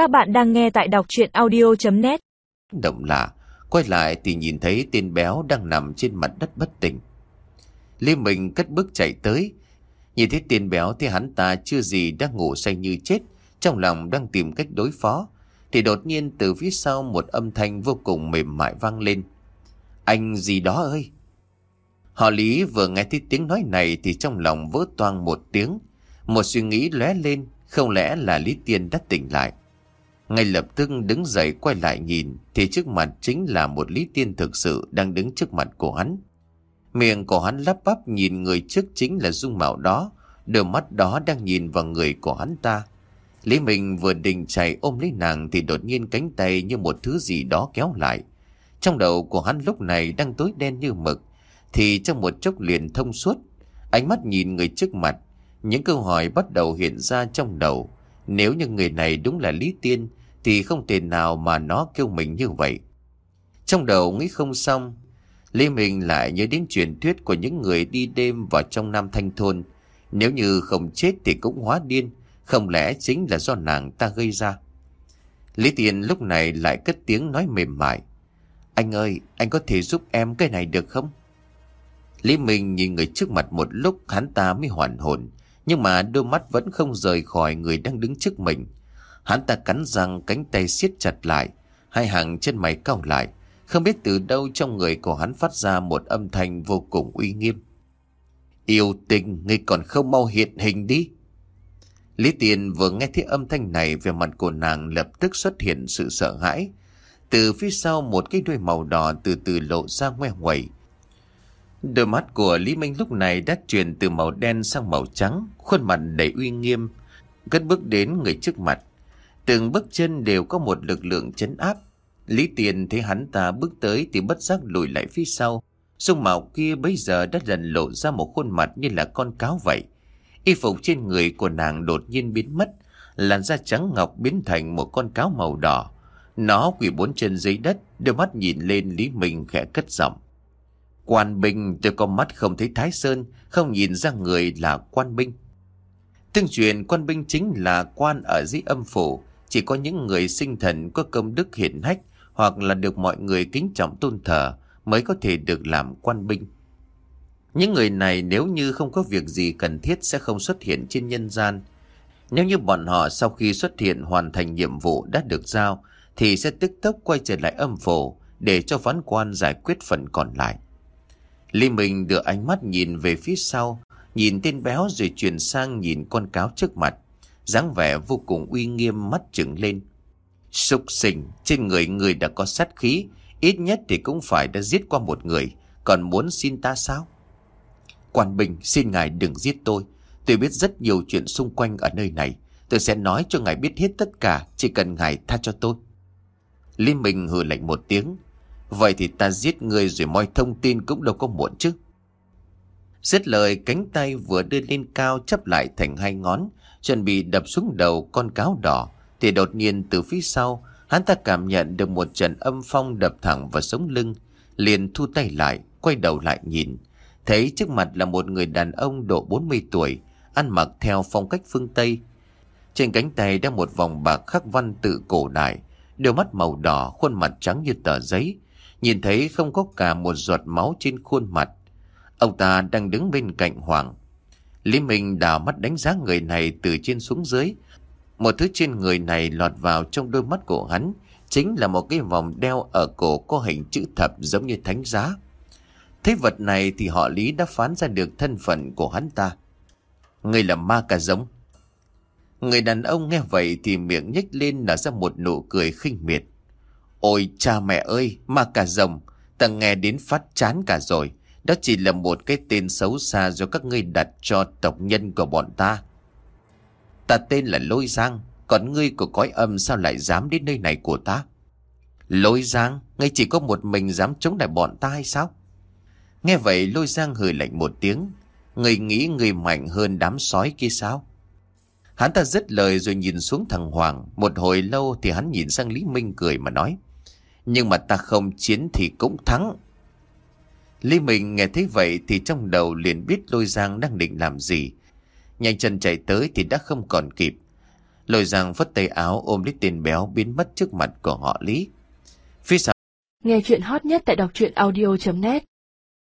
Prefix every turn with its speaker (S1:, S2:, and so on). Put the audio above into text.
S1: Các bạn đang nghe tại đọc chuyện audio.net
S2: Động lạ, quay lại thì nhìn thấy tên béo đang nằm trên mặt đất bất tỉnh. Lê Minh cất bước chạy tới, nhìn thấy tên béo thì hắn ta chưa gì đang ngủ say như chết, trong lòng đang tìm cách đối phó. Thì đột nhiên từ phía sau một âm thanh vô cùng mềm mại vang lên. Anh gì đó ơi! Họ Lý vừa nghe thấy tiếng nói này thì trong lòng vỡ toang một tiếng. Một suy nghĩ lóe lên, không lẽ là Lý Tiên đã tỉnh lại. Ngay lập tức đứng dậy quay lại nhìn thì trước mặt chính là một Lý Tiên thực sự đang đứng trước mặt của hắn. Miệng của hắn lắp bắp nhìn người trước chính là dung mạo đó, đôi mắt đó đang nhìn vào người của hắn ta. Lý Minh vừa định chạy ôm lấy nàng thì đột nhiên cánh tay như một thứ gì đó kéo lại. Trong đầu của hắn lúc này đang tối đen như mực, thì trong một chốc liền thông suốt. Ánh mắt nhìn người trước mặt, những câu hỏi bắt đầu hiện ra trong đầu. Nếu như người này đúng là Lý Tiên, thì không thể nào mà nó kêu mình như vậy. Trong đầu nghĩ không xong, Lý Minh lại nhớ đến truyền thuyết của những người đi đêm vào trong Nam Thanh Thôn. Nếu như không chết thì cũng hóa điên, không lẽ chính là do nàng ta gây ra. Lý Tiên lúc này lại cất tiếng nói mềm mại. Anh ơi, anh có thể giúp em cái này được không? Lý Minh nhìn người trước mặt một lúc hắn ta mới hoàn hồn, nhưng mà đôi mắt vẫn không rời khỏi người đang đứng trước mình. Hắn ta cắn răng cánh tay siết chặt lại, hai hàng chân mày cau lại. Không biết từ đâu trong người của hắn phát ra một âm thanh vô cùng uy nghiêm. Yêu tình, ngươi còn không mau hiện hình đi. Lý Tiền vừa nghe thấy âm thanh này về mặt của nàng lập tức xuất hiện sự sợ hãi. Từ phía sau một cái đuôi màu đỏ từ từ lộ ra ngoe ngoẩy. Đôi mắt của Lý Minh lúc này đã chuyển từ màu đen sang màu trắng, khuôn mặt đầy uy nghiêm, cất bước đến người trước mặt. Từng bước chân đều có một lực lượng chấn áp. Lý Tiền thấy hắn ta bước tới thì bất giác lùi lại phía sau. Dung mạo kia bây giờ đã dần lộ ra một khuôn mặt như là con cáo vậy. Y phục trên người của nàng đột nhiên biến mất, làn da trắng ngọc biến thành một con cáo màu đỏ. Nó quỳ bốn chân dưới đất, đôi mắt nhìn lên Lý Minh khẽ cất giọng. Quan binh tôi có mắt không thấy Thái Sơn, không nhìn ra người là quan binh. Tương truyền quan binh chính là quan ở dưới âm phủ, chỉ có những người sinh thần có công đức hiển hách hoặc là được mọi người kính trọng tôn thờ mới có thể được làm quan binh. Những người này nếu như không có việc gì cần thiết sẽ không xuất hiện trên nhân gian. Nếu như bọn họ sau khi xuất hiện hoàn thành nhiệm vụ đã được giao thì sẽ tức tốc quay trở lại âm phủ để cho phán quan giải quyết phần còn lại. Lý Minh đưa ánh mắt nhìn về phía sau, nhìn tên béo rồi chuyển sang nhìn con cáo trước mặt dáng vẻ vô cùng uy nghiêm mắt trừng lên. sục sình trên người người đã có sát khí, ít nhất thì cũng phải đã giết qua một người, còn muốn xin ta sao? Quan Bình, xin ngài đừng giết tôi. Tôi biết rất nhiều chuyện xung quanh ở nơi này. Tôi sẽ nói cho ngài biết hết tất cả, chỉ cần ngài tha cho tôi. Lý Minh hừ lạnh một tiếng. Vậy thì ta giết người rồi moi thông tin cũng đâu có muộn chứ. Dứt lời cánh tay vừa đưa lên cao chấp lại thành hai ngón, chuẩn bị đập xuống đầu con cáo đỏ, thì đột nhiên từ phía sau, hắn ta cảm nhận được một trận âm phong đập thẳng vào sống lưng, liền thu tay lại, quay đầu lại nhìn. Thấy trước mặt là một người đàn ông độ 40 tuổi, ăn mặc theo phong cách phương Tây. Trên cánh tay đeo một vòng bạc khắc văn tự cổ đại, đôi mắt màu đỏ, khuôn mặt trắng như tờ giấy. Nhìn thấy không có cả một giọt máu trên khuôn mặt. Ông ta đang đứng bên cạnh Hoàng, Lý Minh đào mắt đánh giá người này từ trên xuống dưới. Một thứ trên người này lọt vào trong đôi mắt của hắn chính là một cái vòng đeo ở cổ có hình chữ thập giống như thánh giá. Thế vật này thì họ Lý đã phán ra được thân phận của hắn ta. Người là ma cà giống. Người đàn ông nghe vậy thì miệng nhếch lên nở ra một nụ cười khinh miệt. Ôi cha mẹ ơi, ma cà rồng, ta nghe đến phát chán cả rồi. Đó chỉ là một cái tên xấu xa do các ngươi đặt cho tộc nhân của bọn ta. Ta tên là Lôi Giang, còn ngươi của cõi âm sao lại dám đến nơi này của ta? Lôi Giang, ngươi chỉ có một mình dám chống lại bọn ta hay sao? Nghe vậy Lôi Giang hừ lạnh một tiếng. Ngươi nghĩ ngươi mạnh hơn đám sói kia sao? Hắn ta dứt lời rồi nhìn xuống thằng Hoàng. Một hồi lâu thì hắn nhìn sang Lý Minh cười mà nói. Nhưng mà ta không chiến thì cũng thắng. Lý Minh nghe thấy vậy thì trong đầu liền biết lôi giang đang định làm gì. Nhanh chân chạy tới thì đã không còn kịp. Lôi Giang phất tay áo ôm lấy tên béo biến mất trước mặt của họ Lý. Phía sau
S3: Nghe chuyện hot nhất tại đọc truyện audio.net